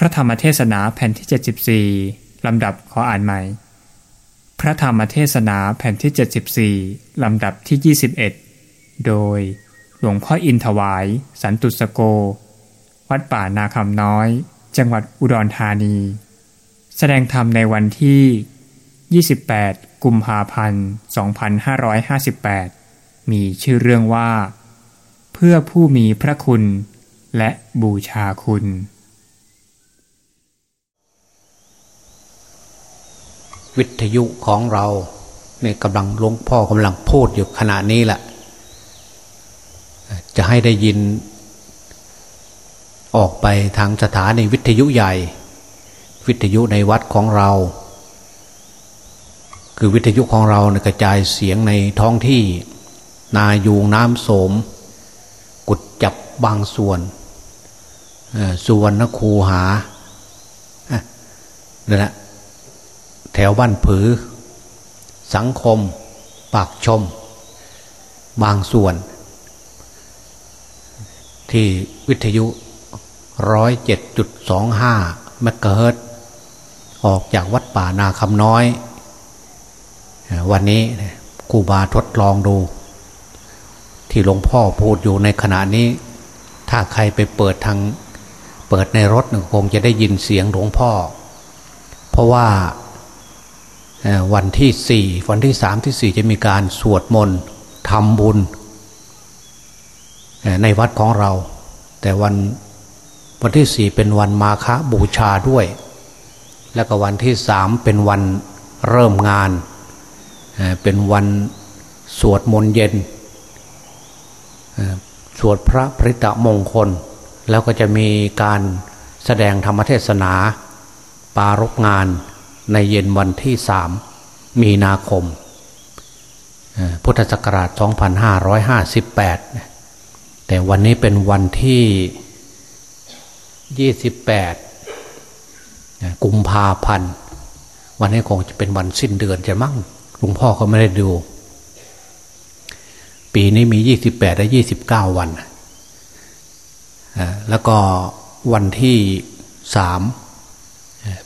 พระธรรมเทศนาแผ่นที่ 74 ลำดับขออ่านใหม่ พระธรรมเทศนาแผ่นที่ 74 ลำดับที่ 21 โดยหลวงพ่ออินถวาย สันตุสโก วัดป่านาคำน้อย จังหวัดอุดรธานี แสดงธรรมในวันที่ 28 กุมภาพันธ์ 2558 มีชื่อเรื่องว่า เพื่อผู้มีพระคุณและบูชาคุณ วิทยุของเราเนี่ยกำลังหลวงพ่อกำลังพูดอยู่ขณะนี้แหละจะให้ได้ยิน ออกไปทางสถานีวิทยุใหญ่ วิทยุในวัดของเรา คือวิทยุของเราเนี่ยกระจายเสียงในท้องที่ นายูงน้ำโสม กุดจับบางส่วนสุวรรณคูหานั่นแหละ ถวบ้านผือ สังคม ปากชม บางส่วน ที่วิทยุร้อยเจ็ดจุดสองห้าเมกะเฮิรตออกจากวัดป่านาคำน้อย วันนี้ครูบาทดลองดู ที่หลวงพ่อพูดอยู่ในขณะนี้ ถ้าใครไปเปิดทางเปิดในรถคงจะได้ยินเสียงหลวงพ่อ เพราะว่า วันที่สี่วันที่สามที่สี่จะมีการสวดมนต์ทำบุญในวัดของเรา แต่วันวันที่สี่เป็นวันมาฆบูชาด้วย แล้วก็วันที่สามเป็นวันเริ่มงาน เป็นวันสวดมนต์เย็น สวดพระพริตมงคล แล้วก็จะมีการแสดงธรรมเทศนา ปารบงาน ในเย็นวันที่สามมีนาคม พุทธศักราช 2558 แต่วันนี้เป็นวันที่ 28 กุมภาพันธ์ วันนี้คงจะเป็นวันสิ้นเดือนจะมั่งหลวงพ่อเขาไม่ได้ดู ปีนี้มี 28 และ 29 วัน แล้วก็วันที่สาม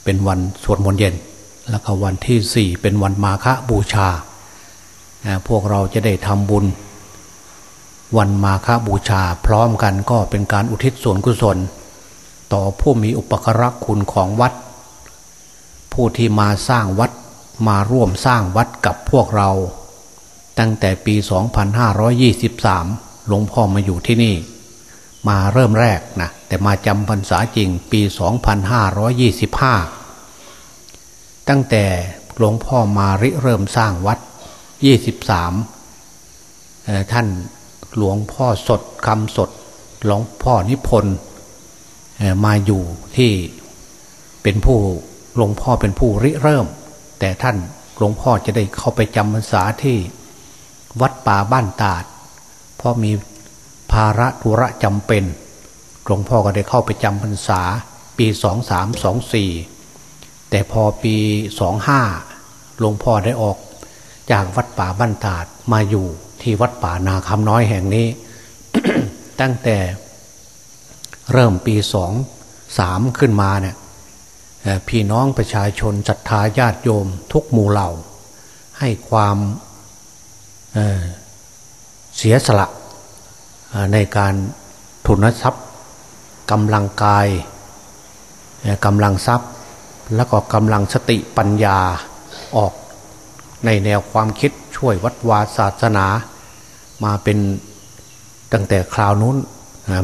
เป็นวันสวดมนต์เย็น แล้วก็วันที่สี่เป็นวันมาฆบูชา พวกเราจะได้ทำบุญ วันมาฆบูชา พร้อมกันก็เป็นการอุทิศส่วนกุศล ต่อผู้มีอุปกรณคุณของวัด ผู้ที่มาสร้างวัดมาร่วมสร้างวัดกับพวกเรา ตั้งแต่ปี 2523 หลวงพ่อมาอยู่ที่นี่ มาเริ่มแรกนะแต่มาจำพรรษาจริงปี 2525 ตั้งแต่หลวงพ่อมาริเริ่มสร้างวัด 23 ท่านหลวงพ่อสดคำสด หลวงพ่อนิพนธ์มาอยู่ที่เป็นผู้หลวงพ่อเป็นผู้ริเริ่ม แต่ท่านหลวงพ่อจะได้เข้าไปจำพรรษาที่วัดป่าบ้านตาด เพราะมีภาระธุระจำเป็น หลวงพ่อก็ได้เข้าไปจำพรรษาปีสองสามสองสี่ แต่พอปีสองห้าหลวงพ่อได้ออก จากวัดป่าบ้านตาดมาอยู่ที่วัดป่านาคำน้อยแห่งนี้ ตั้งแต่เริ่มปีสองสามขึ้นมาเนี่ยพี่น้องประชาชนศรัทธาญาติโยมทุกหมู่เหล่า ให้ความเเสียสละในการทุนทรัพย์กำลังกายกำลังทรัพย์ แล้วก็กำลังสติปัญญาออกในแนวความคิดช่วยวัดวาศาสนา มาเป็นตั้งแต่คราวนู้น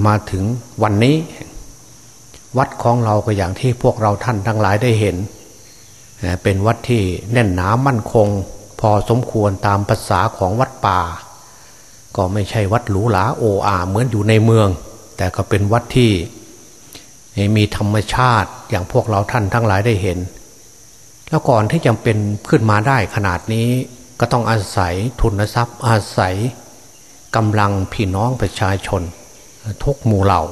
มาถึงวันนี้ วัดของเราก็อย่างที่พวกเราท่านทั้งหลายได้เห็น เป็นวัดที่แน่นหนามั่นคง พอสมควรตามภาษาของวัดป่า ก็ไม่ใช่วัดหรูหราโออาเหมือนอยู่ในเมือง แต่ก็เป็นวัดที่ มีธรรมชาติอย่างพวกเราท่านทั้งหลายได้เห็น แล้วก่อนที่จะเป็นขึ้นมาได้ขนาดนี้ก็ต้องอาศัยทุนทรัพย์ อาศัยกำลังพี่น้องประชาชน ทุกหมู่เหล่า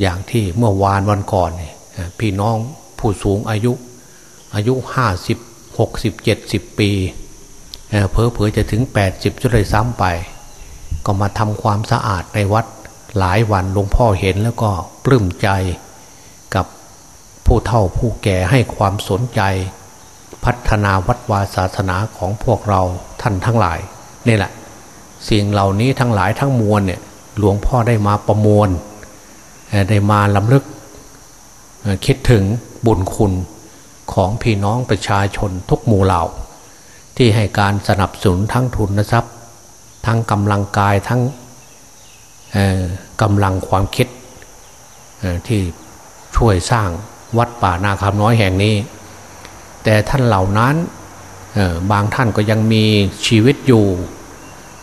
อย่างที่เมื่อวานวันก่อน พี่น้องผู้สูงอายุ อายุห้าสิบหกสิบเจ็ดสิบปีเพอเพอจะถึงแปดสิบจุดเลยซ้ำไป ก็มาทำความสะอาดในวัด หลายวันหลวงพ่อเห็นแล้วก็ปลื้มใจกับผู้เฒ่าผู้แก่ให้ความสนใจ พัฒนาวัดวาศาสนาของพวกเราท่านทั้งหลายนี่แหละ สิ่งเหล่านี้ทั้งหลายทั้งมวลเนี่ยหลวงพ่อได้มาประมวลได้มาลำลึกคิดถึงบุญคุณของพี่น้องประชาชนทุกหมู่เหล่า ที่ให้การสนับสนุนทั้งทุนทรัพย์ ทั้งกำลังกายทั้ง กำลังความคิดที่ช่วยสร้างวัดป่านาคำน้อยแห่งนี้ แต่ท่านเหล่านั้นบางท่านก็ยังมีชีวิตอยู่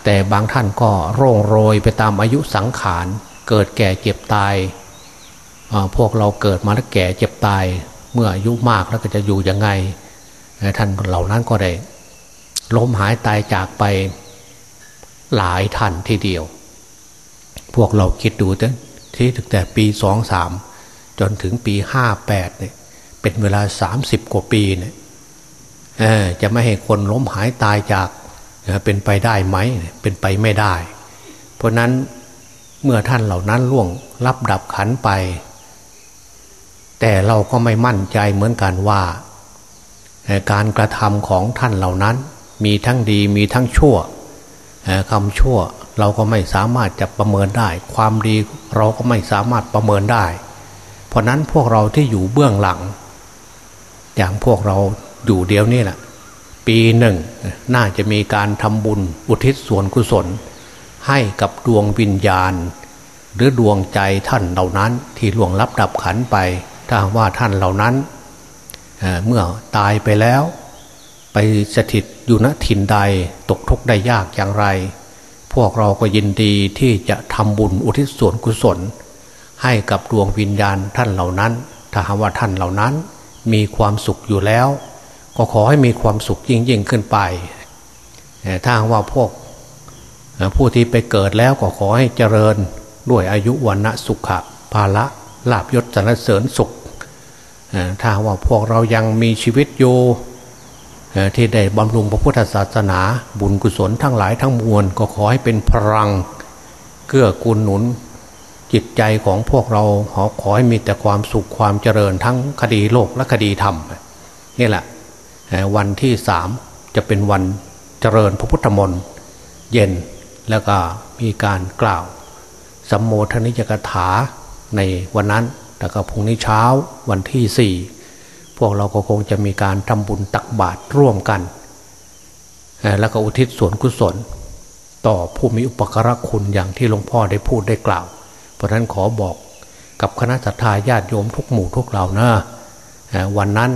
แต่บางท่านก็โร่งโรยไปตามอายุสังขาร เกิดแก่เจ็บตาย พวกเราเกิดมาแล้วแก่เจ็บตาย เมื่ออายุมากแล้วก็จะอยู่ยังไง ท่านเหล่านั้นก็ได้ล้มหายตายจากไปหลายท่านทีเดียว พวกเราคิดดูตั้งที่ตั้งแต่ปีสองสามจนถึงปีห้าแปดเนี่ย เป็นเวลาสามสิบกว่าปีเนี่ยจะไม่ให้คนล้มหายตายจากเป็นไปได้ไหมเป็นไปไม่ได้ เพราะนั้นเมื่อท่านเหล่านั้นล่วงรับดับขันไป แต่เราก็ไม่มั่นใจเหมือนกันว่า การกระทำของท่านเหล่านั้น มีทั้งดีมีทั้งชั่วคำชั่ว เราก็ไม่สามารถจะประเมินได้ ความดีเราก็ไม่สามารถประเมินได้ เพราะนั้นพวกเราที่อยู่เบื้องหลัง อย่างพวกเราอยู่เดียวนี่แหละปีหนึ่งน่าจะมีการทำบุญอุทิศส่วนกุศล ให้กับดวงวิญญาณ หรือดวงใจท่านเหล่านั้นที่ล่วงลับดับขันไป ถ้าว่าท่านเหล่านั้นเเมื่อตายไปแล้ว ไปสถิตอยู่ณถิ่นใดตกทุกข์ได้ยากอย่างไร พวกเราก็ยินดีที่จะทำบุญอุทิศส่วนกุศล ให้กับดวงวิญญาณท่านเหล่านั้น ถ้าหากว่าท่านเหล่านั้น มีความสุขอยู่แล้ว ก็ขอให้มีความสุขยิ่งยิ่งขึ้นไปถ้าว่าพวกผู้ที่ไปเกิดแล้วก็ขอให้เจริญด้วยอายุวันณะสุขะภาละลาบยศสรรเสริญสุขถ้าว่าพวกเรายังมีชีวิตอยู่ ที่ได้บำรุงพระพุทธศาสนา บุญกุศลทั้งหลายทั้งมวลก็ขอให้เป็นพลังเกื้อกูลหนุนจิตใจของพวกเราขอขอให้มีแต่ความสุขความเจริญทั้งคดีโลกและคดีธรรมนี่แหละวันที่สามจะเป็นวันเจริญพระพุทธมนต์เย็นแล้วก็มีการกล่าวสัมโมทนิยกถาในวันนั้นแล้วก็พรุ่งนี้เช้าวันที่สี่ วกเราก็คงจะมีการทำบุญตักบาตรร่วมกัน แล้วก็อุทิศส่วนกุศล ต่อผู้มีอุปการะคุณอย่างที่หลวงพ่อได้พูดได้กล่าว เพราะนั้นขอบอกกับคณะสัตยาญาติโยมทุกหมู่ทุกเหล่านะวันนั้น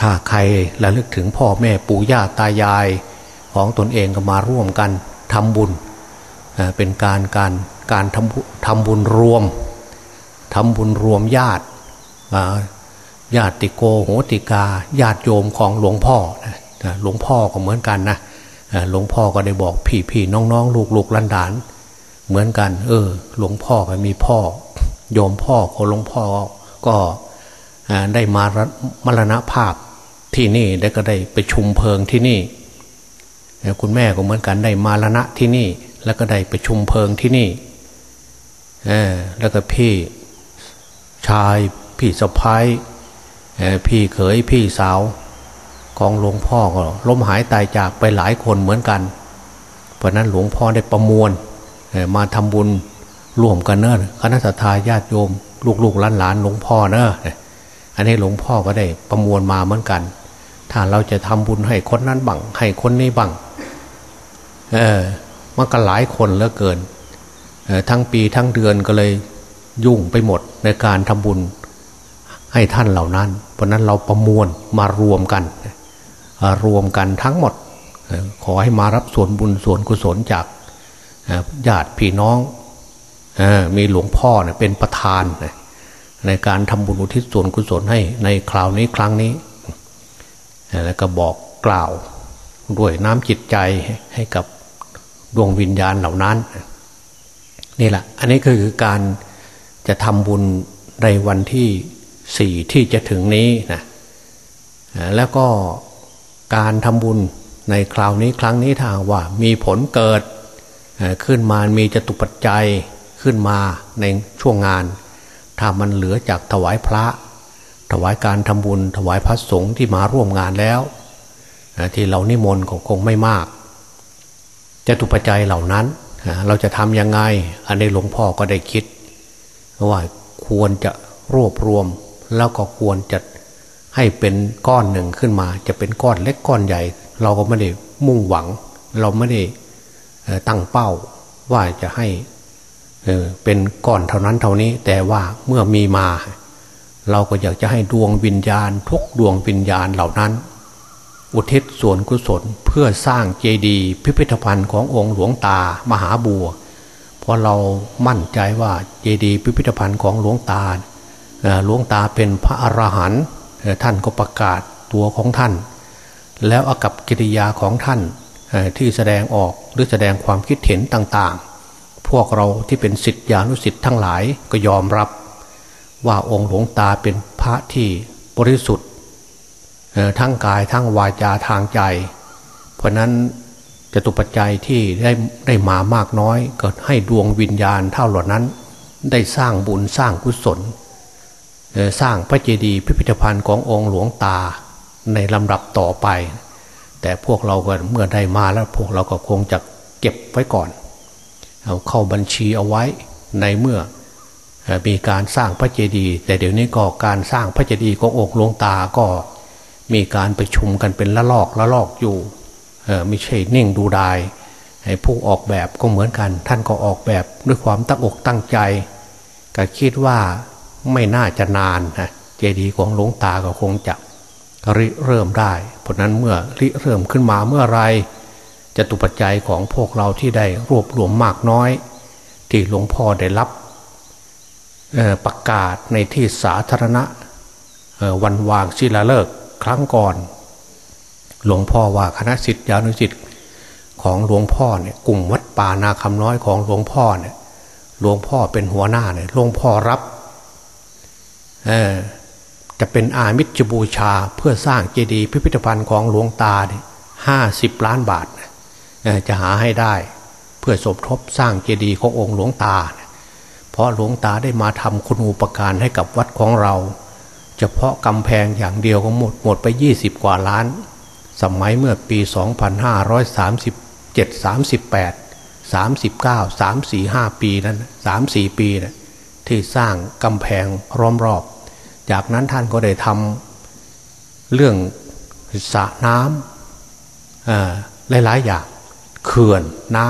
ถ้าใครระลึกถึงพ่อแม่ปู่ย่าตายายของตนเองก็มาร่วมกันทำบุญเป็นการการการทำทำบุญรวมทำบุญรวมญาติ ญาติโกโหติกา ญาติโยมของหลวงพ่อหลวงพ่อก็เหมือนกันนะหลวงพ่อก็ได้บอกพี่พี่น้องน้องลูกลูกลันดาน เหมือนกัน เออ หลวงพ่อก็มีพ่อ โยมพ่อของหลวงพ่อก็ได้มามรณภาพที่นี่ได้ก็ได้ไปชุมเพลิงที่นี่คุณแม่ก็เหมือนกันได้มารณะที่นี่ แล้วก็ได้ไปชุมเพลิงที่นี่แล้วก็พี่ชายพี่สะพ้าย พี่เขยพี่สาวของหลวงพ่อก็ล้มหายตายจากไปหลายคนเหมือนกัน เพราะนั้นหลวงพ่อได้ประมวลมาทำบุญร่วมกันเนอะคณะทาญาติโยม ลูกๆหลานๆหลวงพ่อเนอะอันนี้หลวงพ่อก็ได้ประมวลมาเหมือนกัน ถ้าเราจะทำบุญให้คนนั้นบังให้คนนี้บังเออมันก็หลายคนเหลือเกินทั้งปีทั้งเดือนก็เลยยุ่งไปหมดในการทำบุญ ให้ท่านเหล่านั้น เพราะนั้นเราประมวลมารวมกันรวมกันทั้งหมด ขอให้มารับส่วนบุญส่วนกุศลจากญาติพี่น้องมีหลวงพ่อเป็นประธาน ในการทำบุญอุทิศส่วนกุศลให้ในคราวนี้ครั้งนี้ แล้วก็บอกกล่าวด้วยน้ำจิตใจให้กับดวงวิญญาณเหล่านั้น นี่แหละ อันนี้คือการจะทำบุญในวันที่ สี่ที่จะถึงนี้นะแล้วก็การทำบุญในคราวนี้ครั้งนี้ทางว่ามีผลเกิดขึ้นมามีจตุปัจจัยขึ้นมาในช่วงงาน ถ้ามันเหลือจากถวายพระ ถวายการทำบุญ ถวายพระสงฆ์ที่มาร่วมงานแล้ว ที่เรานิมนต์ก็คงไม่มากจตุปัจจัยเหล่านั้น เราจะทำยังไง อันนี้หลวงพ่อก็ได้คิดว่าควรจะรวบรวม แล้วก็ควรจะให้เป็นก้อนหนึ่งขึ้นมา จะเป็นก้อนเล็กก้อนใหญ่ เราก็ไม่ได้มุ่งหวัง เราไม่ได้ตั้งเป้าว่าจะให้เป็นก้อนเท่านั้นเท่านี้ แต่ว่าเมื่อมีมา เราก็อยากจะให้ดวงวิญญาณ ทุกดวงวิญญาณเหล่านั้น อุทิศส่วนกุศลเพื่อสร้างเจดีย์พิพิธภัณฑ์ขององค์หลวงตามหาบัวเพราะเรามั่นใจว่าเจดีย์พิพิธภัณฑ์ของหลวงตา หลวงตาเป็นพระอรหันต์ท่านก็ประกาศตัวของท่าน แล้วอากับกิริยาของท่านที่แสดงออกหรือแสดงความคิดเห็นต่างๆ พวกเราที่เป็นสิทธิานุสิทธิ์ทั้งหลายก็ยอมรับ ว่าองค์หลวงตาเป็นพระที่บริสุทธิ์ทั้งกายทั้งวาจาทางใจ เพราะนั้นจะตุปัจจัยที่ได้ได้มามากน้อย ก็ให้ดวงวิญญาณเท่าเหล่านั้น ได้สร้างบุญสร้างกุศล สร้างพระเจดีย์พิพิธภัณฑ์ขององค์หลวงตาในลำดับต่อไป แต่พวกเราก็เมื่อได้มาแล้วพวกเราก็คงจะเก็บไว้ก่อนเอาเข้าบัญชีเอาไว้ในเมื่อมีการสร้างพระเจดีย์แต่เดี๋ยวนี้ก็การสร้างพระเจดีย์ขององค์หลวงตาก็มีการประชุมกันเป็นละลอกละลอกอยู่ไม่ใช่นิ่งดูดายผู้ออกแบบก็เหมือนกัน ท่านก็ออกแบบด้วยความตั้งอกตั้งใจก็คิดว่า ไม่น่าจะนานนะเจดีย์ของหลวงตาก็คงจะริเริ่มได้ เพราะนั้นเมื่อริเริ่มขึ้นมาเมื่อไรจะตุปัจจัยของพวกเราที่ได้รวบรวมมากน้อย ที่หลวงพ่อได้รับประกาศในที่สาธารณะวันวางศิลาฤกษ์ครั้งก่อน หลวงพ่อว่าคณะสิทธิานุสิทธิ์ของหลวงพ่อเนี่ยกลุ่มวัดป่านาคำน้อยของหลวงพ่อเนี่ยหลวงพ่อเป็นหัวหน้าเนี่ยหลวงพ่อรับ จะเป็นอามิจบูชาเพื่อสร้างเจดีย์พิพิธภัณฑ์ของหลวงตาเนี่ยห้าสิบล้านบาทจะหาให้ได้เพื่อสมทบสร้างเจดีย์ขององค์หลวงตา เพราะหลวงตาได้มาทำคุณูปการให้กับวัดของเรา เฉพาะกำแพงอย่างเดียวก็หมดหมดไปยี่สิบกว่าล้าน สมัยเมื่อปี 2537 38 39 345 ปีนั้น 3-4 ปีนะที่สร้างกำแพงร้อมรอบ จากนั้นท่านก็ได้ทำเรื่องสระน้ำหลายๆอย่างเขื่อนน้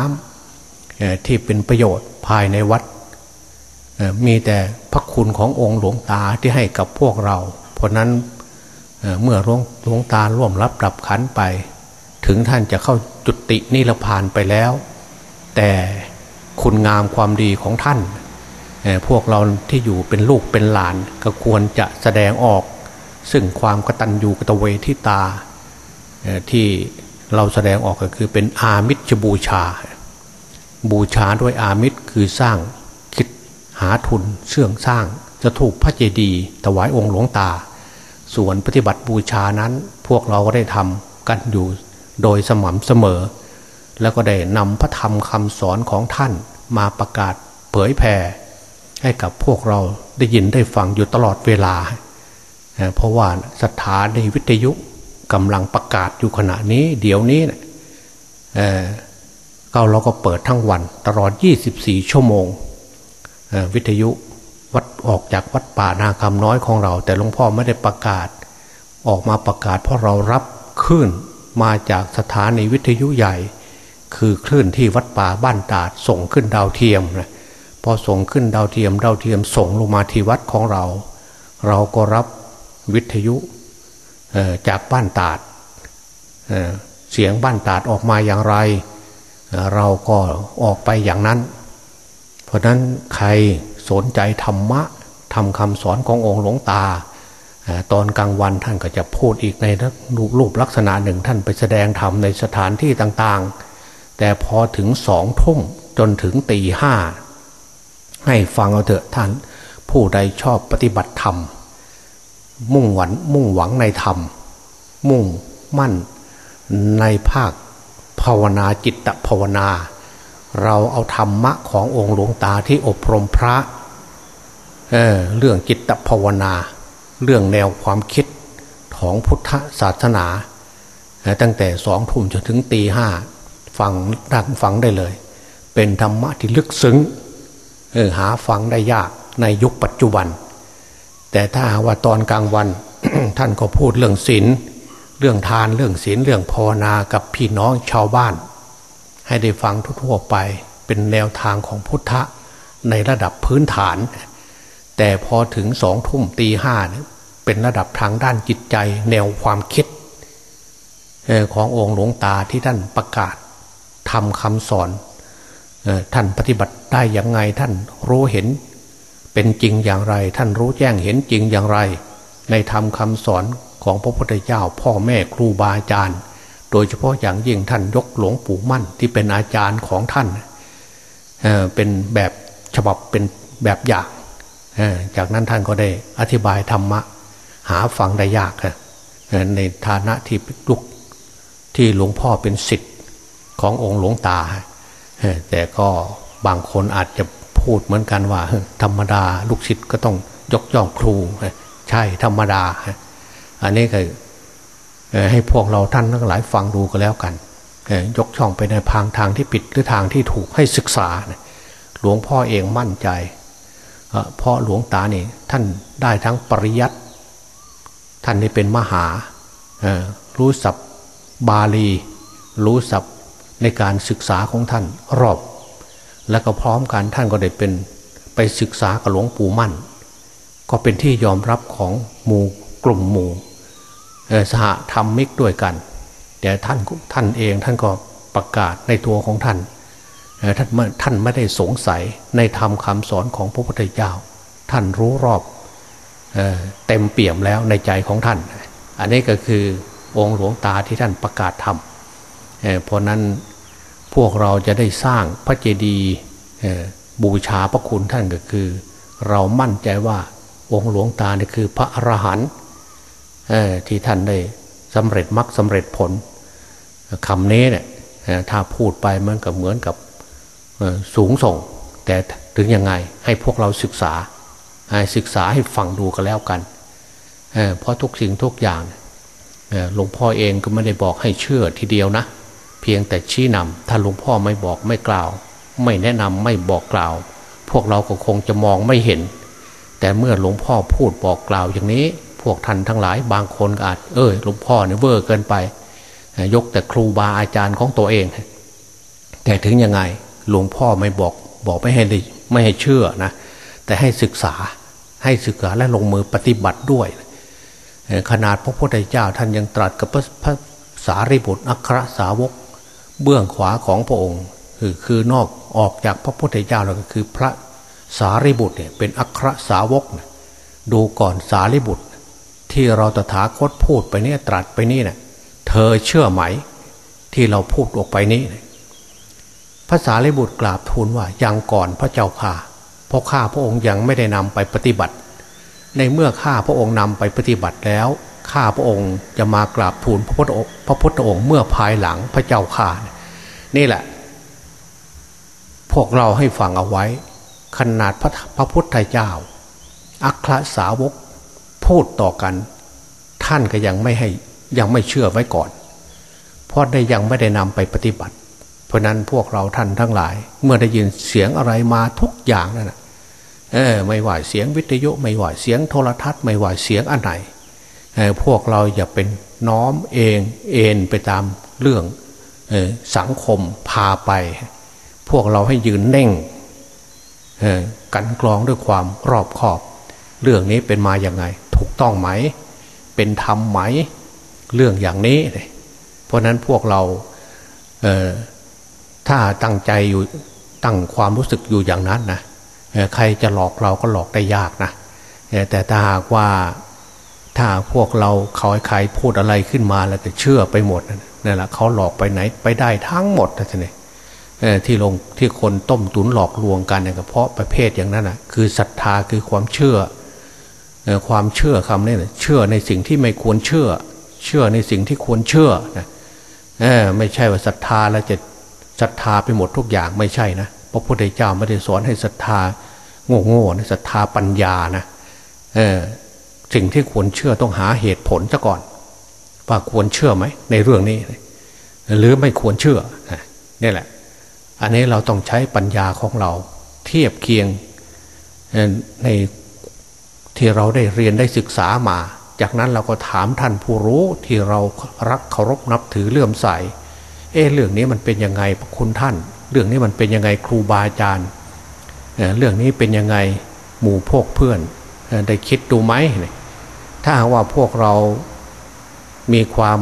ำที่เป็นประโยชน์ภายในวัดมีแต่พระคุณขององค์หลวงตาที่ให้กับพวกเรา เพราะนั้นเมื่อหลวงตาร่วมรับดับขันไป ถึงท่านจะเข้าจุตินิรพานไปแล้ว แต่คุณงามความดีของท่าน พวกเราที่อยู่เป็นลูกเป็นหลานก็ควรจะแสดงออก ซึ่งความกตัญญูกตเวทิตาที่เราแสดงออกก็คือเป็นอามิตรบูชา บูชาด้วยอามิตรคือสร้างคิดหาทุนเชื่องสร้างจะถูกพระเจดีย์ถวายองค์หลวงตา ส่วนปฏิบัติบูชานั้นพวกเราก็ได้ทำกันอยู่โดยสม่ำเสมอ แล้วก็ได้นำพระธรรมคำสอนของท่านมาประกาศเผยแผ่ ให้กับพวกเราได้ยินได้ฟังอยู่ตลอดเวลา เพราะว่าสถานีวิทยุกำลังประกาศอยู่ขณะนี้ เดี๋ยวนี้เนี่ยเเราเราก็เปิดทั้งวันตลอด 24 ชั่วโมง วิทยุวัดออกจากวัดป่านาคำน้อยของเรา แต่หลวงพ่อไม่ได้ประกาศ ออกมาประกาศ เพราะเรารับคลื่นมาจากสถานีวิทยุใหญ่ คือคลื่นที่วัดป่าบ้านตาดส่งขึ้นดาวเทียมนะ พอส่งขึ้นดาวเทียมดาวเทียมส่งลงมาที่วัดของเรา เราก็รับวิทยุจากบ้านตาดเเสียงบ้านตาดออกมาอย่างไรเราก็ออกไปอย่างนั้น เพราะนั้นใครสนใจธรรมะทำคำสอนขององค์หลวงตา ตอนกลางวันท่านก็จะพูดอีกในรูปลักษณะหนึ่งท่านไปแสดงธรรมในสถานที่ต่างๆ แต่พอถึงสองทุ่มจนถึงตีห้า ให้ฟังเอาเถอะท่าน ผู้ใดชอบปฏิบัติธรรม มุ่งหวังมุ่งหวังในธรรม มุ่งมั่นในภาคภาวนาจิตภาวนา เราเอาธรรมะขององค์หลวงตาที่อบรมพระเเรื่องจิตภาวนา เรื่องแนวความคิดของพุทธศาสนา ตั้งแต่สองทุ่มจนถึงตีห้าฟังดังฟังได้เลย เป็นธรรมะที่ลึกซึ้ง หาฟังได้ยากในยุคปัจจุบัน แต่ถ้าว่าตอนกลางวันท่านก็พูดเรื่องศีลเรื่องทานเรื่องศีลเรื่องภาวนากับพี่น้องชาวบ้าน ให้ได้ฟังทั่วไปเป็นแนวทางของพุทธะในระดับพื้นฐาน แต่พอถึงสองทุ่มตีห้าเป็นระดับทางด้านจิตใจแนวความคิด ขององค์หลวงตาที่ท่านประกาศทำคำสอน ท่านปฏิบัติได้อย่างไงท่านรู้เห็น เป็นจริงอย่างไร ท่านรู้แจ้งเห็นจริงอย่างไร ในธรรมคำสอนของพระพุทธเจ้า พ่อแม่ครูบาอาจารย์ โดยเฉพาะอย่างยิ่งท่านยกหลวงปู่มั่นที่เป็นอาจารย์ของท่านเเป็นแบบฉบับเป็นแบบอย่างจากนั้นท่านก็ได้อธิบายธรรมะ หาฟังได้ยากในฐานะที่ลูกที่หลวงพ่อเป็นสิทธิ์ขององค์หลวงตา แต่ก็บางคนอาจจะพูดเหมือนกันว่า ธรรมดาลูกศิษย์ก็ต้องยกย่องครูใช่ธรรมดา อันนี้ก็ให้พวกเราท่านทั้งหลายฟังดูก็แล้วกัน ยกช่องไปในทางทางที่ผิดหรือทางที่ถูกให้ศึกษา หลวงพ่อเองมั่นใจเพราะหลวงตาเนี่ยท่านได้ทั้งปริยัติท่านนี่เป็นมหารู้ศัพท์บาลี รู้ศัพท์ ในการศึกษาของท่านรอบ และก็พร้อมกันท่านก็ได้เป็นไปศึกษากับหลวงปู่มั่น ก็เป็นที่ยอมรับของหมู่กลุ่มหมู่สหธรรมมิกด้วยกันแต่ท่านท่านเองท่านก็ประกาศในตัวของท่านท่านท่านไม่ได้สงสัยในธรรมคำสอนของพระพุทธเจ้า ท่านรู้รอบเต็มเปี่ยมแล้วในใจของท่าน อันนี้ก็คือองค์หลวงตาที่ท่านประกาศทำ เพราะนั้นพวกเราจะได้สร้างพระเจดีย์บูชาพระคุณท่านก็คือ เรามั่นใจว่าองค์หลวงตาเนี่ยคือพระอรหันต์ที่ท่านได้สำเร็จมรรคสาเร็จผลคำนี้เนี่ยถ้าพูดไปมันก็เหมือนกับสูงส่ง แต่ถึงยังไงให้พวกเราศึกษาศึกษาให้ฟังดูกันแล้วกันเพราะทุกสิ่งทุกอย่างหลวงพ่อเองก็ไม่ได้บอกให้เชื่อทีเดียวนะ เพียงแต่ชี้นำถ้าหลวงพ่อไม่บอกไม่กล่าว ไม่แนะนำไม่บอกกล่าว พวกเราก็คงจะมองไม่เห็น แต่เมื่อหลวงพ่อพูดบอกกล่าวอย่างนี้ พวกท่านทั้งหลายบางคนอาจ เออหลวงพ่อเนี่ยเวอร์เกินไป ยกแต่ครูบาอาจารย์ของตัวเอง แต่ถึงยังไงหลวงพ่อไม่บอกบอกไม่ให้ไม่ให้เชื่อนะแต่ให้ศึกษาให้ศึกษาและลงมือปฏิบัติด้วย ขนาดพระพุทธเจ้าท่านยังตรัสกับพระสารีบุตรอัครสาวก เบื้องขวาของพระองค์ คือคือนอกออกจากพระพุทธเจ้าแล้วก็คือพระสารีบุตรเนี่ยเป็นอัครสาวกดูก่อนสารีบุตร ที่เราตถาคตพูดไปเนี่ยตรัสไปนี่เนะ่ยเธอเชื่อไหม ที่เราพูดออกไปนี้พระสารีบุตรกราบทูลว่ายังก่อนพระเจ้าข่าเพราะข้าพระองค์ยังไม่ได้นำไปปฏิบัติ ในเมื่อข้าพระองค์นำไปปฏิบัติแล้ว ข้าพระองค์จะมากราบทูลพระพุทธองค์พระพุทธองค์เมื่อภายหลังพระเจ้าข่านี่แหละ พวกเราให้ฟังเอาไว้ ขนาดพระพระพุทธเจ้า อัครสาวกพูดต่อกัน ท่านก็ยังไม่ให้ยังไม่เชื่อไว้ก่อน เพราะได้ยังไม่ได้นำไปปฏิบัติ เพราะนั้นพวกเราท่านทั้งหลาย เมื่อได้ยินเสียงอะไรมาทุกอย่างนั่นแหะเออไม่ว่าเสียงวิทยุไม่ว่าเสียงโทรทัศน์ ไม่ว่าเสียงอันไหน พวกเราอย่าเป็นน้อมเองเอ็นไปตามเรื่องสังคมพาไป พวกเราให้ยืนเน่งกันกรองด้วยความรอบขอบ เรื่องนี้เป็นมาอย่างไง ถูกต้องไหม เป็นธรรมไหม เรื่องอย่างนี้ เพราะนั้นพวกเราถ้าตั้งใจอยู่ตั้งความรู้สึกอยู่อย่างนั้นนะใครจะหลอกเราก็หลอกได้ยากนะแต่ถ้าหากว่า ถ้าพวกเราเขาใครพูดอะไรขึ้นมาแล้วจะเชื่อไปหมดนั่นแหละเขาหลอกไปไหนไปได้ทั้งหมดนะท่านนี่ที่ลงที่คนต้มตุนหลอกลวงกันเนี่ยเพราะประเภทอย่างนั้นนะคือศรัทธาคือความเชื่อความเชื่อคำนี้นะเชื่อในสิ่งที่ไม่ควรเชื่อ เชื่อในสิ่งที่ควรเชื่อนะไม่ใช่ว่าศรัทธาแล้วจะศรัทธาไปหมดทุกอย่างไม่ใช่นะพระพุทธเจ้าไม่ได้สอนให้ศรัทธาโง่โง่นะศรัทธาปัญญานะ สิ่งที่ควรเชื่อต้องหาเหตุผลซะก่อน ว่าควรเชื่อไหมในเรื่องนี้ หรือไม่ควรเชื่อนี่แหละ อันนี้เราต้องใช้ปัญญาของเรา เทียบเคียงในที่เราได้เรียนได้ศึกษามา จากนั้นเราก็ถามท่านผู้รู้ที่เรารักเคารพนับถือเลื่อมใส เออเรื่องนี้มันเป็นยังไงคุณท่าน เรื่องนี้มันเป็นยังไงครูบาอาจารย์เรื่องนี้เป็นยังไงหมู่พวกเพื่อน ได้คิดดูไหมถ้าว่าพวกเรามีความ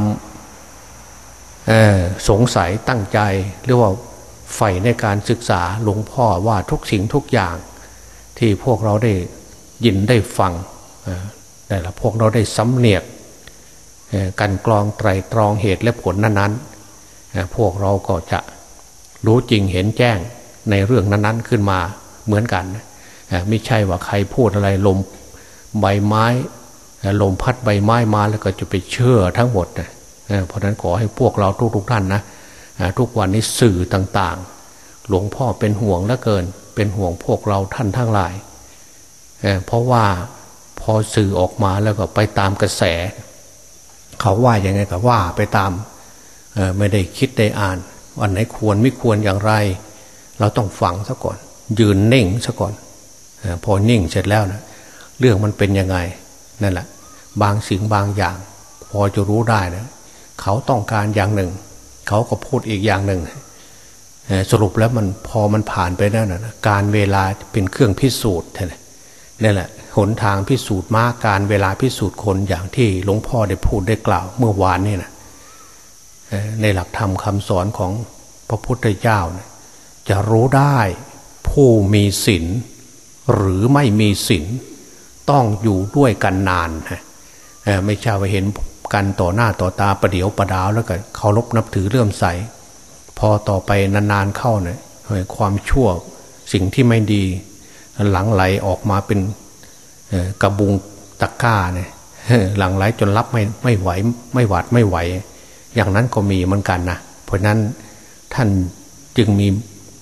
สงสัยตั้งใจหรือว่าใฝ่ในการศึกษาหลวงพ่อว่าทุกสิ่งทุกอย่าง ที่พวกเราได้ยินได้ฟังแต่ละพวกเราได้สำเนียกกันกรองไตรตรองเหตุและผลนั้นๆพวกเราก็จะรู้จริงเห็นแจ้งในเรื่องนั้นๆขึ้นมาเหมือนกัน ไม่ใช่ว่าใครพูดอะไรลมใบไม้ ลมพัดใบไม้มาแล้วก็จะไปเชื่อทั้งหมดนะเพราะนั้นขอให้พวกเราทุกๆท่านนะทุกวันนี้สื่อต่างๆ หลวงพ่อเป็นห่วงเหลือเกิน เป็นห่วงพวกเราท่านทั้งหลาย เพราะว่าพอสื่อออกมาแล้วก็ไปตามกระแส เขาว่าอย่างไงก็ว่าไปตามไม่ได้คิดได้อ่านวันไหนควรไม่ควรอย่างไร เราต้องฟังซะก่อน ยืนเน่งซะก่อน พอนิ่งเสร็จแล้วนะเรื่องมันเป็นยังไงนั่นแหละ บางสิ่งบางอย่าง พอจะรู้ได้นะเขาต้องการอย่างหนึ่ง เขาก็พูดอีกอย่างหนึ่ง สรุปแล้วมันพอมันผ่านไปแล้วนะการเวลาเป็นเครื่องพิสูจน์นี่นแหละหนทางพิสูจน์มาการเวลาพิสูจน์คนอย่างที่หลวงพ่อได้พูดได้กล่าวเมื่อวานนี่นะในหลักธรรมคำสอนของพระพุทธเจ้านะจะรู้ได้ผู้มีศีล หรือไม่มีศีลต้องอยู่ด้วยกันนานฮะไม่ใช่ว่าเห็นกันต่อหน้าต่อตาประเดียวประดาวแล้วก็เคารพนับถือเลื่อมใส พอต่อไปนานๆเข้าเนี่ยความชั่วสิ่งที่ไม่ดีหลังไหลออกมาเป็นกระบุงตะก้าเนี่ยหลังไหลจนรับไม่ไม่ไหวไม่หวาดไม่ไหว อย่างนั้นก็มีเหมือนกันนะเพราะนั้นท่านจึงมี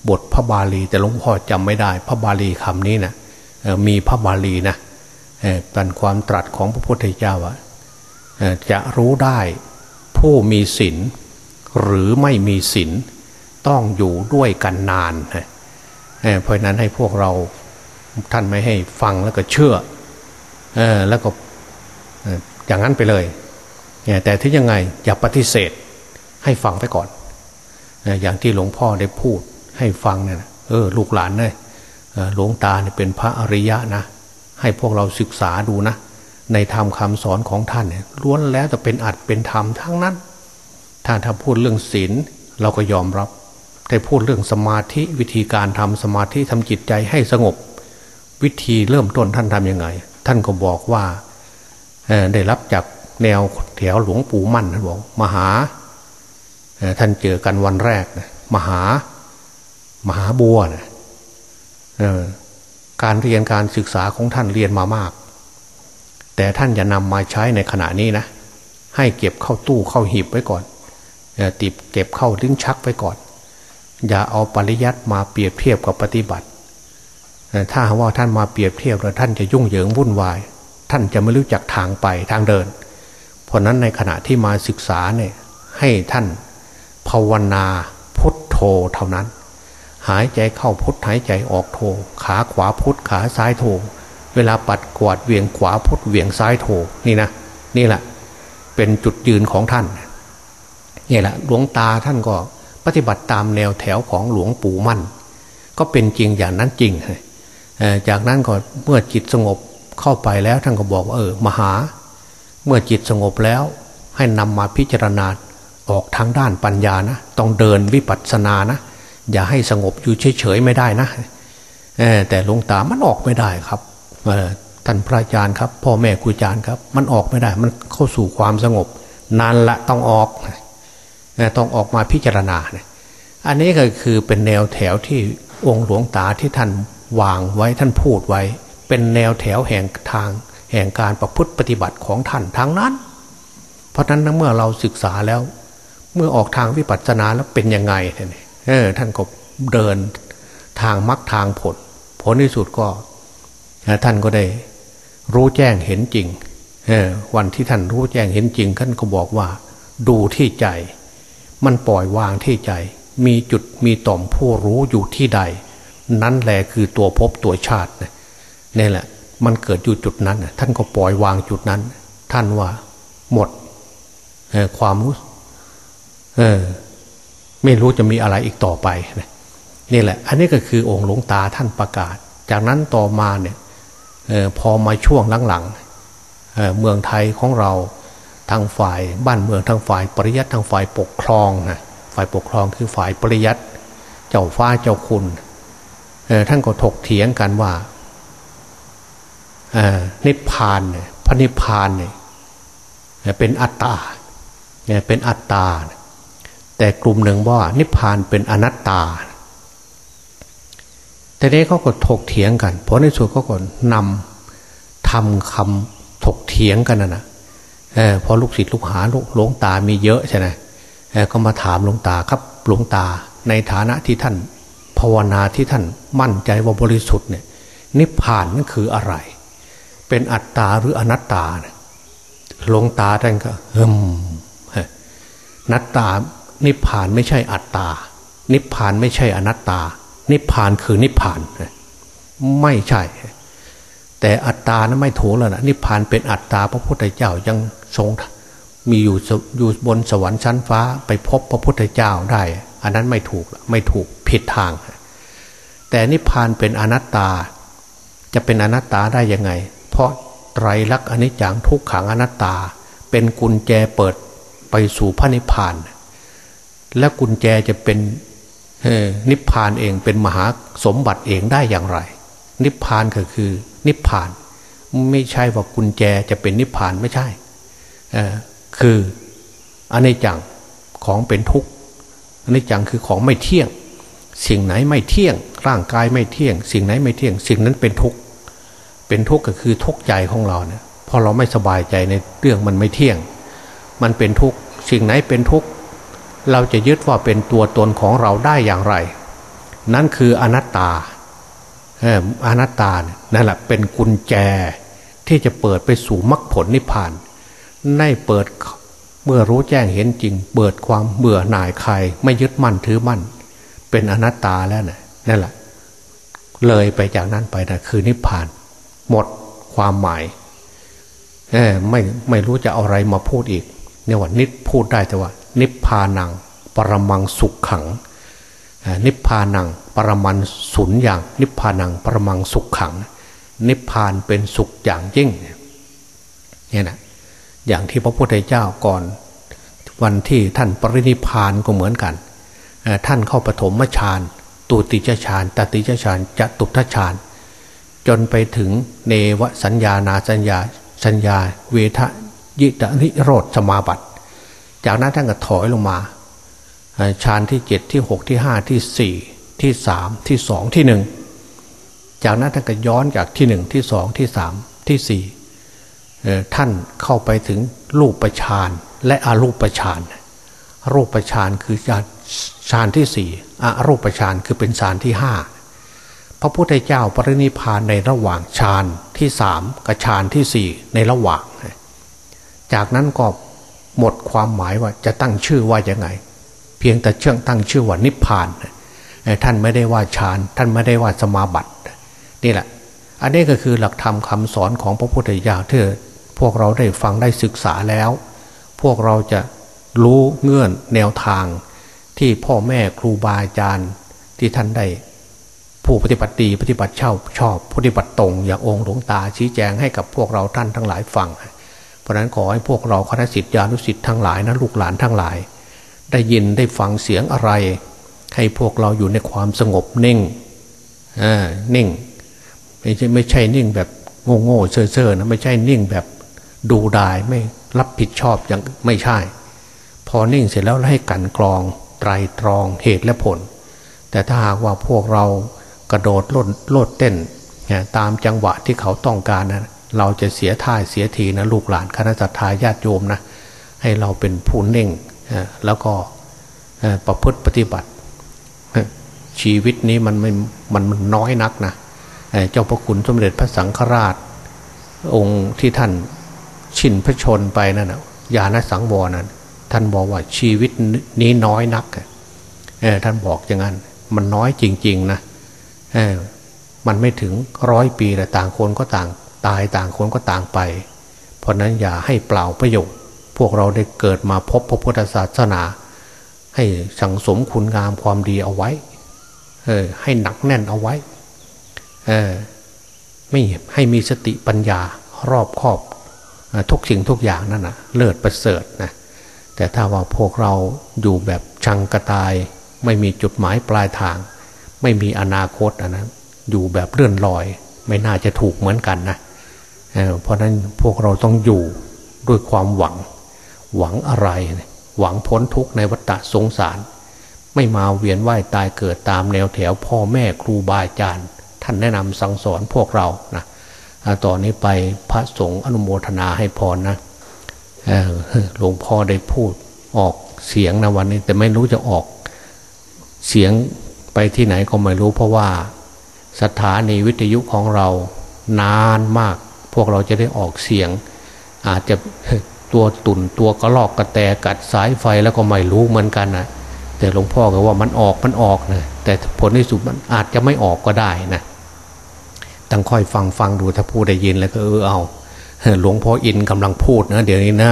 บทพระบาลี แต่หลวงพ่อจำไม่ได้ พระบาลีคำนี้นะมีพระบาลีนะเป็นความตรัสของพระพุทธเจ้าว่าจะรู้ได้ผู้มีศีลหรือไม่มีศีลต้องอยู่ด้วยกันนานเพราะนั้นให้พวกเราท่านไม่ให้ฟังแล้วก็เชื่อแล้วก็อย่างนั้นไปเลยแต่ที่ยังไงอย่าปฏิเสธให้ฟังไปก่อน อย่างที่หลวงพ่อได้พูด ให้ฟังเนี่ยเออ ลูกหลานเนี่ยหลวงตาเนี่ยเป็นพระอริยะนะให้พวกเราศึกษาดูนะ ในธรรมคาสอนของท่านเนี่ยล้วนแล้วจะเป็นอัดเป็นธรรมทั้งนั้นถ้าถ้าพูดเรื่องศีลเราก็ยอมรับ แต่พูดเรื่องสมาธิวิธีการทำสมาธิทำจิตใจให้สงบ วิธีเริ่มต้นท่านทํำยังไง ท่านก็บอกว่าได้รับจากแนวแถวหลวงปู่มั่นท่านบอกมหาท่านเจอกันวันแรกนะมหา มหาบัวนะการเรียนการศึกษาของท่านเรียนมามาก แต่ท่านอย่านำมาใช้ในขณะนี้นะ ให้เก็บเข้าตู้เข้าหีบไว้ก่อนอย่าติบเก็บเข้าลิ้นชักไว้ก่อน อย่าเอาปริยัติมาเปรียบเทียบกับปฏิบัติ ถ้าว่าท่านมาเปรียบเทียบแล้วท่านจะยุ่งเหยิงวุ่นวาย ท่านจะไม่รู้จักทางไปทางเดิน เพราะนั้นในขณะที่มาศึกษาเนี่ยให้ท่านภาวนาพุทโธเท่านั้น หายใจเข้าพุทหายใจออกโท ขาขวาพุทขาซ้ายโท เวลาปัดกวาดเวียงขวาพุทเวียงซ้ายโทนี่นะนี่แหละ เป็นจุดยืนของท่านนี่แหละหลวงตาท่านก็ปฏิบัติตามแนวแถวของหลวงปู่มั่น ก็เป็นจริงอย่างนั้นจริงจากนั้นก็เมื่อจิตสงบเข้าไปแล้วท่านก็บอกว่าเออมหา เมื่อจิตสงบแล้วให้นำมาพิจารณาออกทางด้านปัญญานะ ต้องเดินวิปัสสนานะ อย่าให้สงบอยู่เฉยๆไม่ได้นะแต่หลวงตามันออกไม่ได้ครับท่านพระอาจารย์ครับ พ่อแม่ครูอาจารย์ครับ มันออกไม่ได้ มันเข้าสู่ความสงบ นานละต้องออกต้องออกมาพิจารณาเนี่ยอันนี้ก็คือเป็นแนวแถวที่องค์หลวงตาที่ท่านวางไว้ท่านพูดไว้ เป็นแนวแถวแห่งทาง แห่งการประพฤติปฏิบัติของท่านทั้งนั้น เพราะฉะนั้นเมื่อเราศึกษาแล้ว เมื่อออกทางวิปัสสนาแล้วเป็นยังไงเนี่ย เออ ท่านก็เดินทางมรรคทางผล ผลที่สุดก็ท่านก็ได้รู้แจ้งเห็นจริงวันที่ท่านรู้แจ้งเห็นจริงท่านก็บอกว่า ดูที่ใจ มันปล่อยวางที่ใจ มีจุดมีต่อมผู้รู้อยู่ที่ใด นั้นแหละคือตัวพบตัวชาตินี่แหละ มันเกิดอยู่จุดนั้นท่านก็ปล่อยวางจุดนั้น ท่านว่า หมดความรู้ ไม่รู้จะมีอะไรอีกต่อไปนี่แหละ อันนี้ก็คือองค์หลวงตาท่านประกาศ จากนั้นต่อมาเนี่ยออพอมาช่วงหลังๆเเมืองไทยของเราทางฝ่ายบ้านเมืองทางฝ่ายปริยัติทางฝ่ายปกครองนะฝ่ายปกครองคือฝ่ายปริยัติเจ้าฟ้าเจ้าคุณท่านก็ถกเถียงกันว่านิพพานเนี่ยพระนิพพานเนี่ยเป็นอัตตาเนี่ยเป็นอัตตา แต่กลุ่มหนึ่งว่านิพพานเป็นอนัตตาแต่นี้เขาก็ถกเถียงกันเพราะในส่วนเขาก็นำทำคำถกเถียงกันนะนะพอลูกศิษย์ลูกหาลูกหลวงตามีเยอะใช่ไหมก็มาถามหลวงตาครับหลวงตาในฐานะที่ท่านภาวนาที่ท่านมั่นใจว่าบริสุทธิ์เนี่ยนิพพานนั่นคืออะไร เป็นอัตตาหรืออนัตตาเนี่ยหลวงตาท่านก็เฮิมนัตตา นิพพานไม่ใช่อัตตา นิพพานไม่ใช่อนัตตา นิพพานคือนิพพาน ไม่ใช่ แต่อัตตานั้นไม่ถูกแล้วนะนิพพานเป็นอัตตา พระพุทธเจ้ายังทรงมีอยู่อยู่บนสวรรค์ชั้นฟ้าไปพบพระพุทธเจ้าได้ อันนั้นไม่ถูกไม่ถูกผิดทาง แต่นิพพานเป็นอนัตตา จะเป็นอนัตตาได้ยังไง เพราะไตรลักษณ์อนิจจังทุกขังอนัตตา เป็นกุญแจเปิดไปสู่พระนิพพาน และกุญแจจะเป็นนิพพานเองเป็นมหาสมบัติเองได้อย่างไร นิพพานก็คือ นิพพาน ไม่ใช่ว่ากุญแจจะเป็นนิพพานไม่ใช่คืออเนจังของเป็นทุกข์อนิจจังคือของไม่เที่ยง สิ่งไหนไม่เที่ยง ร่างกายไม่เที่ยง สิ่งไหนไม่เที่ยง สิ่งนั้นเป็นทุกข์เป็นทุกข์ก็คือทุกข์ใจของเราเนี่ยพอเราไม่สบายใจในเรื่องมันไม่เที่ยง มันเป็นทุกข์สิ่งไหนเป็นทุกข์ เราจะยึดว่าเป็นตัวตนของเราได้อย่างไร นั่นคืออนัตตาอนัตตานั่นแหละเป็นกุญแจที่จะเปิดไปสู่มรรคผลนิพพานได้เปิดเมื่อรู้แจ้งเห็นจริง เปิดความเบื่อหน่ายใคร ไม่ยึดมั่นถือมั่น เป็นอนัตตาแล้วนะนั่นแหละ เลยไปจากนั้นไปนะคือนิพพาน หมดความหมายไม่ไม่รู้จะเอาอะไรมาพูดอีกเนี่ยว่านิพพูดได้แต่ว่า นิพพานัง ปรมังสุขขัง นิพพานัง ปรมันสุญอย่าง นิพพานัง ปรมังสุขขัง นิพพานเป็นสุขอย่างยิ่งเนี่ยนะอย่างที่พระพุทธเจ้าก่อน วันที่ท่านปรินิพานก็เหมือนกัน ท่านเข้าปฐมฌานตุติจฌานตติจฌานจตุทฌานจนไปถึงเนวสัญญานาสัญญาสัญญา เวทยิตนิโรธสมาบัติ จากนั้นท่านก็ถอยลงมาฌานที่เจ็ดที่หกที่ห้าที่สี่ที่สามที่สองที่หนึ่งจากนั้นท่านก็ย้อนจากที่หนึ่งที่สองที่สามที่สี่ท่านเข้าไปถึงรูปประชานและอารูปประชานรูปประชานคือฌานที่สี่อารูปประชานคือเป็นฌานที่ห้าพระพุทธเจ้าปรินิพานในระหว่างฌานที่สามกับฌานที่สี่ในระหว่าง จากนั้นก็ หมดความหมายว่าจะตั้งชื่อว่ายังไง เพียงแต่เชื่องตั้งชื่อว่านิพพานท่านไม่ได้ว่าฌานท่านไม่ได้ว่าสมาบัตินี่แหละ อันนี้ก็คือหลักธรรมคาสอนของพระพุทธเจ้าที่พวกเราได้ฟังได้ศึกษาแล้ว พวกเราจะรู้เงื่อนแนวทางที่พ่อแม่ครูบาอาจารย์ที่ท่านได้ผู้ปฏิบัติดีปฏิบัติเช่าชอบปฏิบัติตรงอย่างองค์หลวงตาชี้แจงให้กับพวกเราท่านทั้งหลายฟังเพราะนั้นขอให้พวกเราคณะสิทธิานุสิทธิ์ทั้งหลายนะลูกหลานทั้งหลาย ได้ยินได้ฟังเสียงอะไร ให้พวกเราอยู่ในความสงบนิ่งอ่านิ่ง ไม่ใช่ไม่ใช่นิ่งแบบโง่โง่เซ่อเซ่อนะไม่ใช่นิ่งแบบดูดายไม่รับผิดชอบอย่างไม่ใช่ พอนิ่งเสร็จแล้วให้กันกรองไตรตรองเหตุและผล แต่ถ้าหากว่าพวกเรากระโดดโลดโลดเต้นตามจังหวะที่เขาต้องการนะ เราจะเสียท่าเสียทีนะลูกหลานคณะสัตยาญาติโยมนะให้เราเป็นผู้เน่งแล้วก็ประพฤติปฏิบัติ ชีวิตนี้มันไม่มันมันน้อยนักนะเจ้าพระคุณสมเด็จพระสังฆราช องค์ที่ท่านชินพระชนไปนั่นนะญาณสังวรนั้นท่านบอกว่าชีวิตนี้น้อยนักท่านบอกอย่างนั้น มันน้อยจริง ๆ นะมันไม่ถึงร้อยปีแต่ต่างคนก็ต่าง ตายต่างคนก็ต่างไป เพราะนั้นอย่าให้เปล่าประโยชน์พวกเราได้เกิดมาพบพระพุทธศาสนา ให้สังสมคุณงามความดีเอาไว้ เออ ให้หนักแน่นเอาไว้ เออไม่ให้มีสติปัญญารอบครอบทุกสิ่งทุกอย่างนั่นนะเลิศประเสริฐนะแต่ถ้าว่าพวกเราอยู่แบบชังกระตาย ไม่มีจุดหมายปลายทาง ไม่มีอนาคตอันนั้นอยู่แบบเลื่อนลอย ไม่น่าจะถูกเหมือนกันนะ เพราะนั้นพวกเราต้องอยู่ด้วยความหวัง หวังอะไร หวังพ้นทุกข์ในวัฏสงสาร ไม่มาเวียนว่ายตายเกิดตามแนวแถวพ่อแม่ครูบาอาจารย์ท่านแนะนำสั่งสอนพวกเรานะต่อนนี้ไปพระสงฆ์อนุโมทนาให้พรนะหลวงพ่อได้พูดออกเสียงนะวันนี้ แต่ไม่รู้จะออกเสียงไปที่ไหนก็ไม่รู้เพราะว่าสถานีวิทยุของเรานานมาก พวกเราจะได้ออกเสียง อาจจะตัวตุ่นตัวกระลอกกระแตกัดสายไฟแล้วก็ไม่รู้เหมือนกันนะแต่หลวงพ่อก็ว่ามันออกมันออกนะแต่ผลที่สุดมันอาจจะไม่ออกก็ได้นะตั้งค่อยฟังฟังดูถ้าพูดได้ยินแล้วก็เออเอาหลวงพ่ออินกำลังพูดนะเดี๋ยวนี้นะ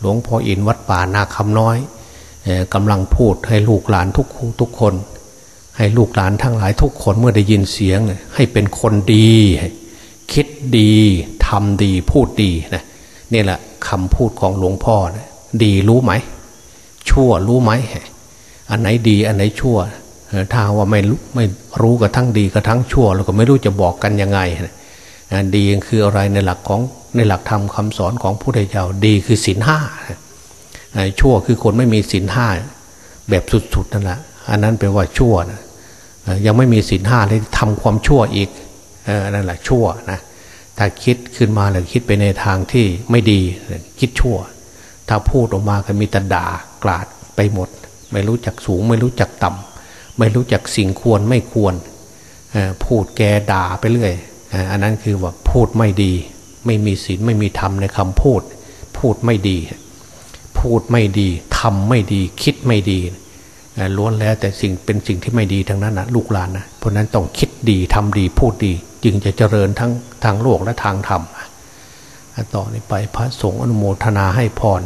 หลวงพ่ออินวัดป่านาคำน้อยกำลังพูดให้ลูกหลานทุกทุกคน ให้ลูกหลานทั้งหลายทุกคนเมื่อได้ยินเสียง ให้เป็นคนดี คิดดีทำดีพูดดีนะนี่แหละคำพูดของหลวงพ่อนะดีรู้ไหม ชั่วรู้ไหม อันไหนดีอันไหนชั่ว ถ้าว่าไม่ไม่รู้กับทั้งดีกับทั้งชั่วเราก็ไม่รู้จะบอกกันยังไงดีคืออะไรในหลักของในหลักธรรมคาสอนของผู้ใดเจ้าดีคือศีลห้าชั่วคือคนไม่มีศีลห้าแบบสุดๆนั่นแหละอันนั้นแปลว่าชั่วนะยังไม่มีศีลห้าเลยทำความชั่วอีก นั่นแหละชั่วนะถ้าคิดขึ้นมาหรือคิดไปในทางที่ไม่ดีคิดชั่ว ถ้าพูดออกมาก็มีแต่ด่ากลาดไปหมด ไม่รู้จักสูง ไม่รู้จักต่ำไม่รู้จักสิ่งควรไม่ควรพูดแกด่าไปเรื่อยอันนั้นคือว่าพูดไม่ดี ไม่มีศีลไม่มีธรรมในคำพูด พูดไม่ดี พูดไม่ดีทำไม่ดี คิดไม่ดีล้วนแล้วแต่สิ่งเป็นสิ่งที่ไม่ดีทั้งนั้นนะลูกหลานนะเพราะนั้นต้องคิดดีทำดีพูดดี จึงจะเจริญทั้งทางโลกและทางธรรมต่อนี้ไปพระสงฆ์อนุโมทนาให้พร